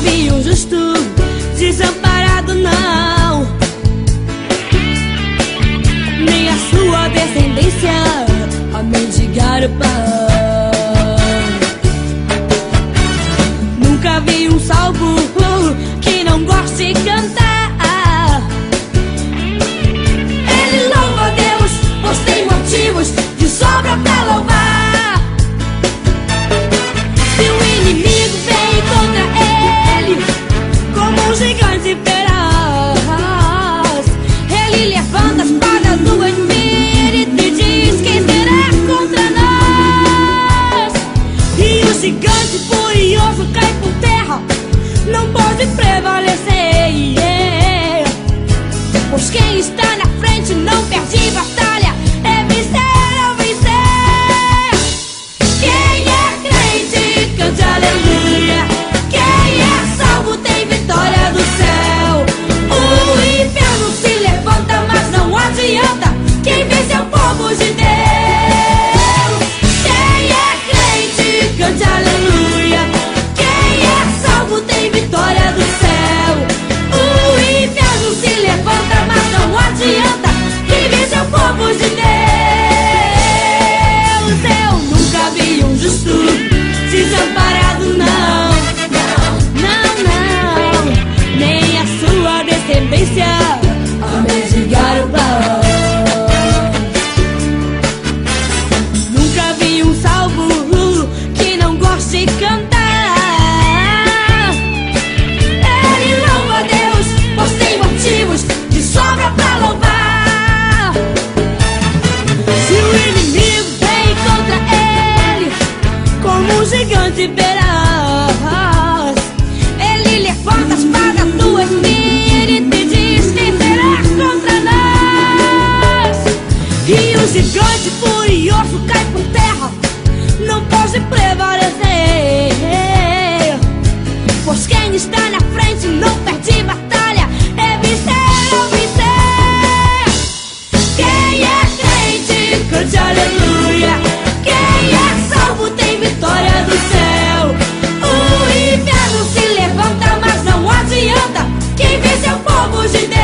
vi um justo desamparado, não. Nem a sua descendência a mendigar o pão. Como aleluia. Quem é salvo tem vitória do céu. O inferno se levanta, mas não adianta. Quem vence é o povo de Deus. Eu nunca vi um justo desamparado, não. Não, não, nem a sua descendência de cantar. Ele louva a Deus, pois tem motivos de sobra pra louvar. Se o inimigo vem contra ele, como um gigante feroz, ele levanta a espada do espírito e diz que será contra nós. E o gigante furioso cai não pode prevalecer. Pois quem está na frente não perde batalha. É vencer, é vencer. Quem é crente, cante aleluia. Quem é salvo tem vitória do céu. O inferno se levanta, mas não adianta. Quem vence é o povo de Deus.